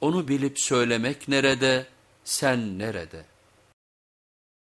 Onu bilip söylemek nerede, sen nerede?''